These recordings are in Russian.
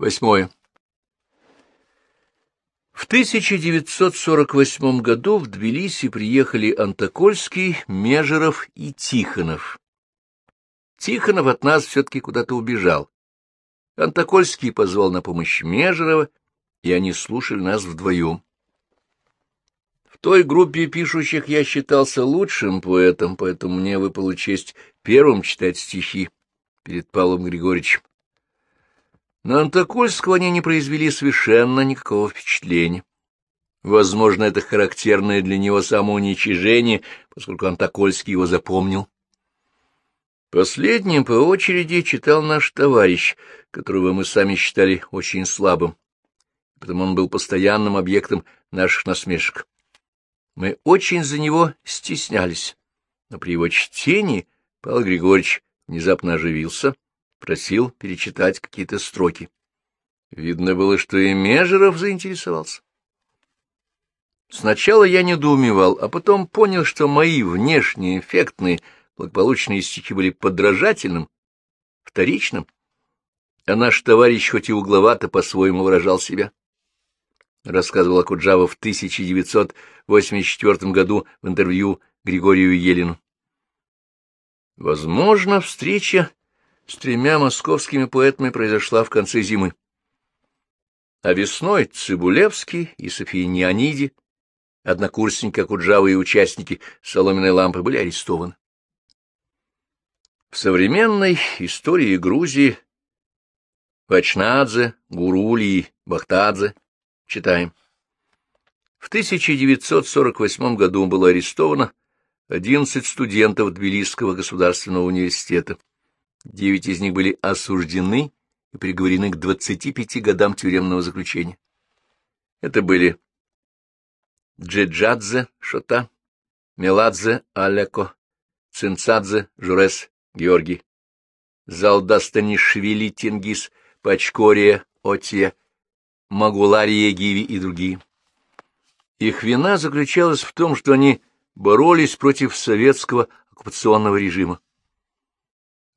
Восьмое. В 1948 году в Тбилиси приехали Антокольский, Межеров и Тихонов. Тихонов от нас все-таки куда-то убежал. Антокольский позвал на помощь Межерова, и они слушали нас вдвоем. В той группе пишущих я считался лучшим поэтом, поэтому мне выпала честь первым читать стихи перед Павлом Григорьевичем. На Антокольского они не произвели совершенно никакого впечатления. Возможно, это характерное для него самоуничижение, поскольку Антокольский его запомнил. Последним по очереди читал наш товарищ, которого мы сами считали очень слабым, потому он был постоянным объектом наших насмешек. Мы очень за него стеснялись, но при его чтении Павел Григорьевич внезапно оживился, просил перечитать какие-то строки. Видно было, что и Межеров заинтересовался. Сначала я недоумевал, а потом понял, что мои внешние, эффектные, благополучные стихи были подражательным, вторичным, а наш товарищ хоть и угловато по-своему выражал себя. Рассказывал Акуджава в 1984 году в интервью Григорию Елину. Возможно, встреча с тремя московскими поэтами произошла в конце зимы. А весной Цибулевский и София Неониди, однокурсники Акуджавы и участники «Соломенной лампы» были арестованы. В современной истории Грузии Вачнадзе, Гурули и Бахтадзе читаем. В 1948 году было арестовано 11 студентов Тбилисского государственного университета. Девять из них были осуждены и приговорены к 25 годам тюремного заключения. Это были Джеджадзе Шота, Меладзе Аляко, Цинцадзе Журес Георгий, Залдастанишвили Тенгиз, Пачкория Отия, Магулария Гиви и другие. Их вина заключалась в том, что они боролись против советского оккупационного режима.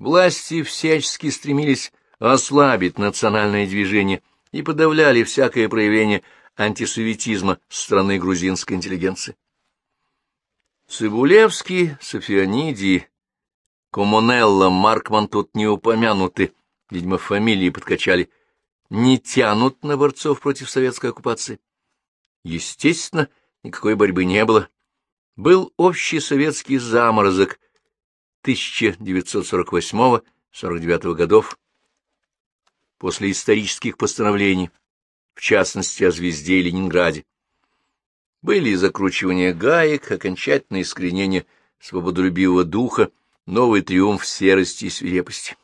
Власти всячески стремились ослабить национальное движение и подавляли всякое проявление антисоветизма со стороны грузинской интеллигенции. Цибулевский, Софианидий, Комунелла, Маркман тут не упомянуты, видимо, фамилии подкачали, не тянут на борцов против советской оккупации. Естественно, никакой борьбы не было. Был общий советский заморозок 1948-49 годов после исторических постановлений, в частности, о звезде и Ленинграде. Были закручивания гаек, окончательное искоренение свободолюбивого духа, новый триумф серости и свирепости.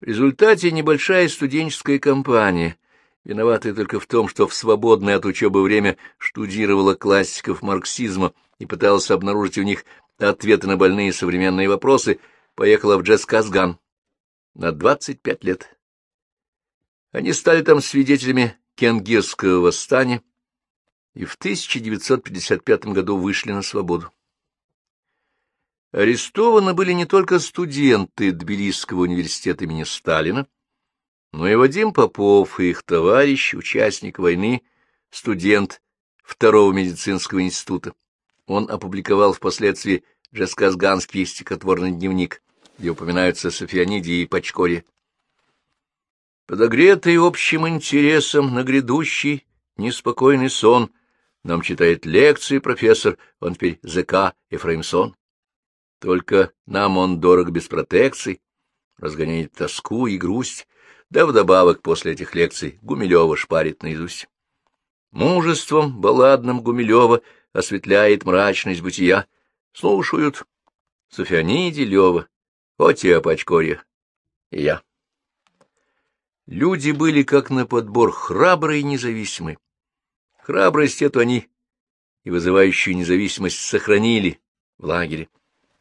В результате небольшая студенческая кампания, виноватая только в том, что в свободное от учебы время штудировала классиков марксизма и пыталась обнаружить у них ответы на больные современные вопросы, поехала в Джесказган на 25 лет. Они стали там свидетелями Кенгирского восстания и в 1955 году вышли на свободу. Арестованы были не только студенты Тбилисского университета имени Сталина, но и Вадим Попов и их товарищ, участник войны, студент Второго медицинского института. Он опубликовал впоследствии джесказганский стихотворный дневник, где упоминаются Софианиди и Пачкори. Подогретый общим интересом на грядущий неспокойный сон нам читает лекции профессор, он теперь ЗК Ефраимсон. Только нам он дорог без протекций, разгоняет тоску и грусть, да вдобавок после этих лекций Гумилева шпарит наизусть. Мужеством балладным Гумилева осветляет мрачность бытия. Слушают Софианиди Лева, Отия Пачкорья и я. Люди были как на подбор храбрые и независимые. Храбрость эту они и вызывающую независимость сохранили в лагере.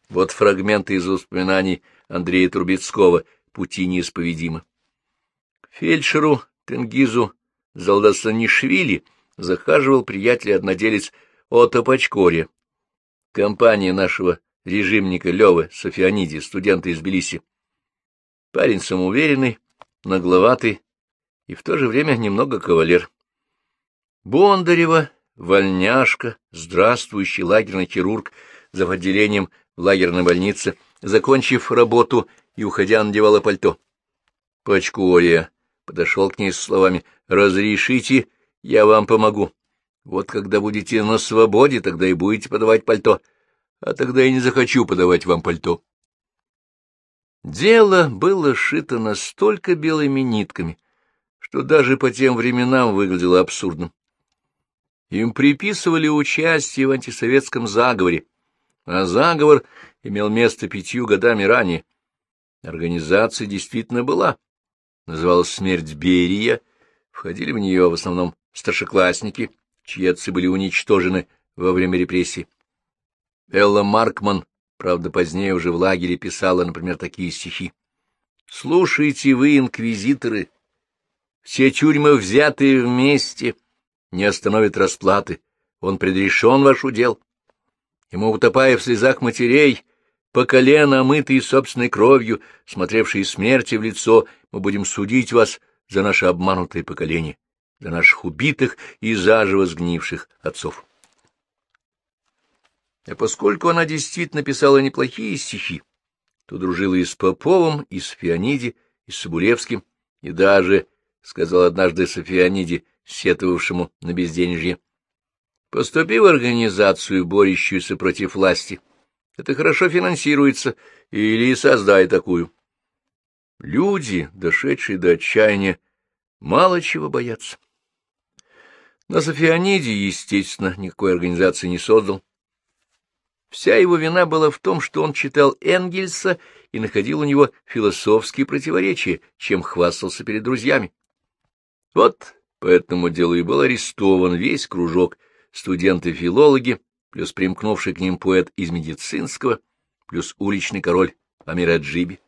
Вот фрагменты из воспоминаний Андрея Трубецкого «Пути неисповедимы». фельдшеру Тенгизу Залдасанишвили захаживал приятель-одноделец Отто Пачкоре. Компания нашего режимника Лёвы Софианиди, студента из Тбилиси. Парень самоуверенный, нагловатый и в то же время немного кавалер. Бондарева, вольняшка, здравствующий лагерный хирург за отделением в лагерной больнице, закончив работу и уходя, надевала пальто. Пачкория подошел к ней с словами «Разрешите, я вам помогу. Вот когда будете на свободе, тогда и будете подавать пальто, а тогда я не захочу подавать вам пальто». Дело было шито настолько белыми нитками, что даже по тем временам выглядело абсурдным. Им приписывали участие в антисоветском заговоре, а заговор имел место пятью годами ранее. Организация действительно была. Называлась «Смерть Берия». Входили в нее в основном старшеклассники, чьи отцы были уничтожены во время репрессий. Элла Маркман Правда, позднее уже в лагере писала, например, такие стихи. «Слушайте вы, инквизиторы, все тюрьмы, взятые вместе, не остановят расплаты. Он предрешен ваш удел. Ему, утопая в слезах матерей, по колено омытые собственной кровью, смотревшие смерти в лицо, мы будем судить вас за наше обманутое поколение, за наших убитых и заживо сгнивших отцов. А поскольку она действительно писала неплохие стихи, то дружила и с Поповым, и с Феониди, и с Собулевским, и даже, — сказал однажды Софианиде, сетовавшему на безденежье, — поступи в организацию, борющуюся против власти. Это хорошо финансируется, или создай такую. Люди, дошедшие до отчаяния, мало чего боятся. Но Софианиди, естественно, никакой организации не создал. Вся его вина была в том, что он читал Энгельса и находил у него философские противоречия, чем хвастался перед друзьями. Вот по этому делу и был арестован весь кружок студенты-филологи, плюс примкнувший к ним поэт из медицинского, плюс уличный король Амираджиби.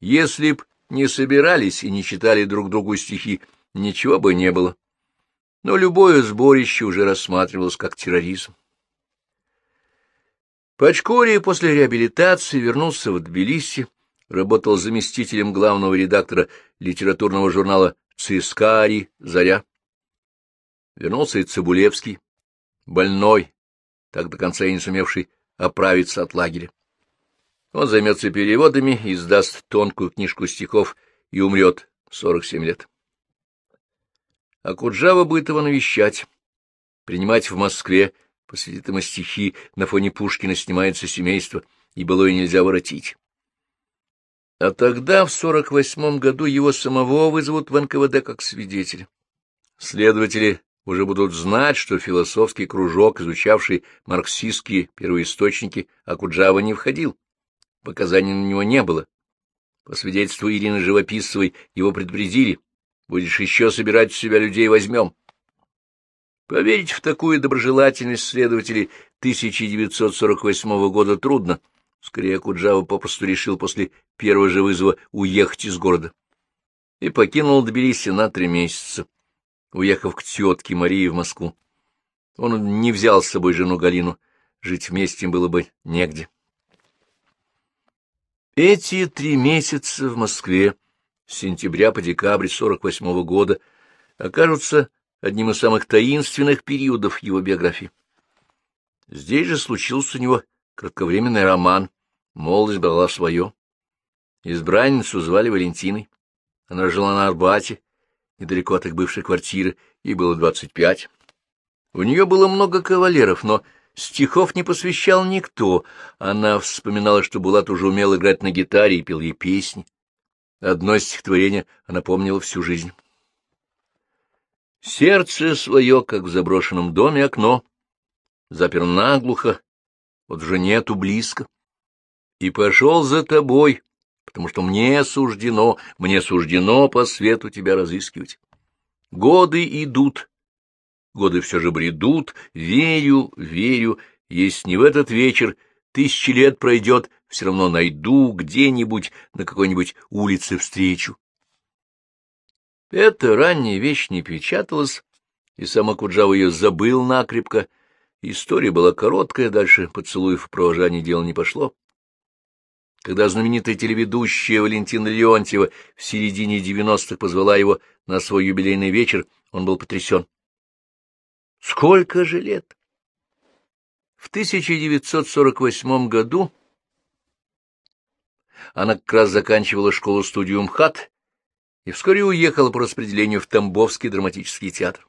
Если б не собирались и не читали друг другу стихи, ничего бы не было. Но любое сборище уже рассматривалось как терроризм. Пачкори после реабилитации вернулся в Тбилиси, работал заместителем главного редактора литературного журнала «Цискари. Заря». Вернулся и Цибулевский, больной, так до конца и не сумевший оправиться от лагеря. Он займется переводами, издаст тонкую книжку стихов и умрет в 47 лет. А Куджава будет его навещать, принимать в Москве, Посвятит ему стихи, на фоне Пушкина снимается семейство, и былое нельзя воротить. А тогда, в сорок восьмом году, его самого вызовут в НКВД как свидетеля. Следователи уже будут знать, что философский кружок, изучавший марксистские первоисточники, Акуджава не входил. Показаний на него не было. По свидетельству Ирины Живописцевой его предупредили. Будешь еще собирать в себя людей, возьмем. Поверить в такую доброжелательность следователей 1948 года трудно. Скорее, Куджава попросту решил после первого же вызова уехать из города. И покинул Тбилиси на три месяца, уехав к тетке Марии в Москву. Он не взял с собой жену Галину, жить вместе им было бы негде. Эти три месяца в Москве, с сентября по декабрь 48 -го года, окажутся одним из самых таинственных периодов его биографии. Здесь же случился у него кратковременный роман «Молодость брала свое». Избранницу звали Валентиной. Она жила на Арбате, недалеко от их бывшей квартиры, ей было двадцать пять. У нее было много кавалеров, но стихов не посвящал никто. Она вспоминала, что Булат уже умел играть на гитаре и пел ей песни. Одно стихотворение она помнила всю жизнь. Сердце свое, как в заброшенном доме окно, запер наглухо, вот уже нету близко. И пошел за тобой, потому что мне суждено, мне суждено по свету тебя разыскивать. Годы идут, годы все же бредут, верю, верю, если не в этот вечер, тысячи лет пройдет, все равно найду где-нибудь на какой-нибудь улице встречу. Эта ранняя вещь не печаталась, и сам Акуджава ее забыл накрепко. История была короткая, дальше поцелуев провожания дело не пошло. Когда знаменитая телеведущая Валентина Леонтьева в середине девяностых позвала его на свой юбилейный вечер, он был потрясен. Сколько же лет? В 1948 году она как раз заканчивала школу-студию МХАТ и вскоре уехала по распределению в Тамбовский драматический театр.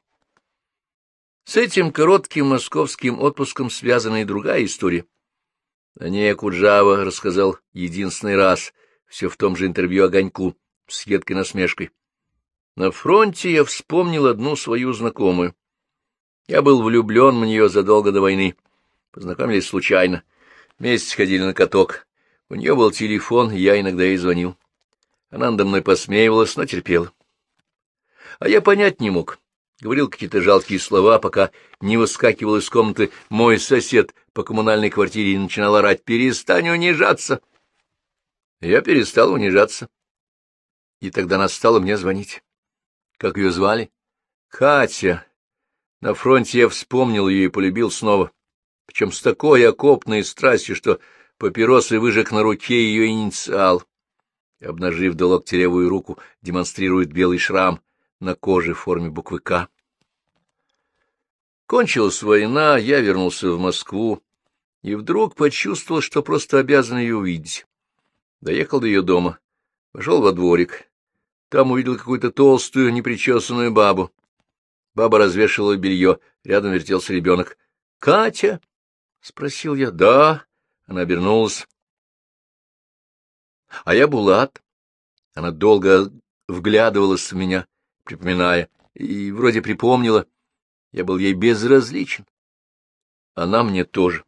С этим коротким московским отпуском связана и другая история. О ней Акуджава рассказал единственный раз, все в том же интервью Огоньку, с едкой насмешкой. На фронте я вспомнил одну свою знакомую. Я был влюблен в нее задолго до войны. Познакомились случайно. Вместе ходили на каток. У нее был телефон, я иногда ей звонил. Она надо мной посмеивалась, но терпела. А я понять не мог. Говорил какие-то жалкие слова, пока не выскакивал из комнаты мой сосед по коммунальной квартире и начинал орать «Перестань унижаться!». Я перестал унижаться. И тогда она стала мне звонить. Как ее звали? Катя. На фронте я вспомнил ее и полюбил снова. Причем с такой окопной страстью, что папиросы выжег на руке ее инициал. Обнажив до локтя левую руку, демонстрирует белый шрам на коже в форме буквы «К». Кончилась война, я вернулся в Москву и вдруг почувствовал, что просто обязан ее увидеть. Доехал до ее дома, пошел во дворик. Там увидел какую-то толстую, непричесанную бабу. Баба развешивала белье, рядом вертелся ребенок. — Катя? — спросил я. — Да. Она обернулась. — А я Булат. Она долго вглядывалась в меня, припоминая, и вроде припомнила. Я был ей безразличен. Она мне тоже.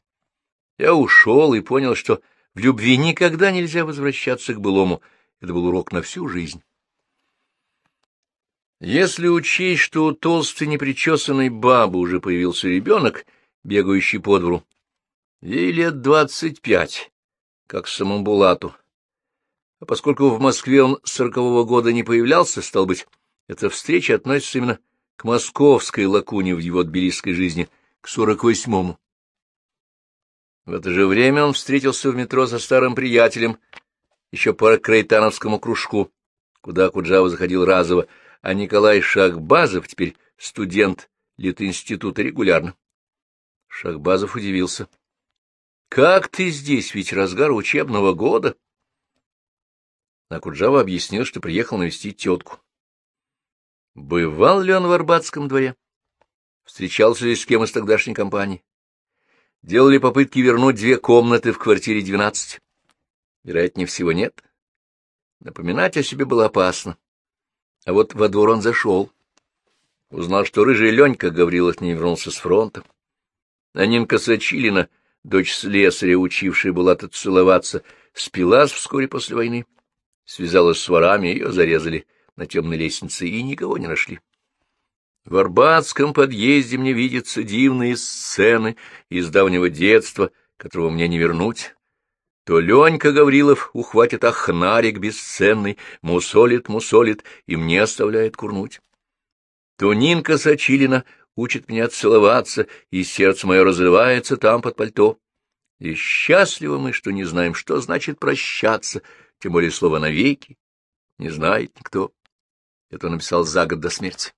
Я ушел и понял, что в любви никогда нельзя возвращаться к былому. Это был урок на всю жизнь. Если учесть, что у толстой непричесанной бабы уже появился ребенок, бегающий по двору, ей лет двадцать пять, как самому Булату. А поскольку в Москве он сорокового года не появлялся, стал быть, эта встреча относится именно к московской лакуне в его тбилисской жизни, к сорок восьмому. В это же время он встретился в метро со старым приятелем, еще по Крейтановскому кружку, куда Куджава заходил разово, а Николай Шахбазов, теперь студент Литинститута, регулярно. Шахбазов удивился. — Как ты здесь, ведь разгар учебного года? А Куджава объяснил, что приехал навестить тетку. Бывал ли он в Арбатском дворе? Встречался ли с кем из тогдашней компании? Делали попытки вернуть две комнаты в квартире двенадцать? Вероятнее всего, нет. Напоминать о себе было опасно. А вот во двор он зашел. Узнал, что рыжий Ленька Гаврилов не вернулся с фронта. А Нинка Сачилина, дочь слесаря, учившая была тут целоваться, спилась вскоре после войны. Связалась с ворами, ее зарезали — на темной лестнице и никого не нашли. В Арбатском подъезде мне видятся дивные сцены из давнего детства, которого мне не вернуть. То Ленька Гаврилов ухватит ахнарик бесценный, мусолит, мусолит и мне оставляет курнуть. То Нинка Сочилина учит меня целоваться, и сердце мое разрывается там под пальто. И счастливы мы, что не знаем, что значит прощаться, тем более слово «навеки» не знает никто. Это написал за год до смерти.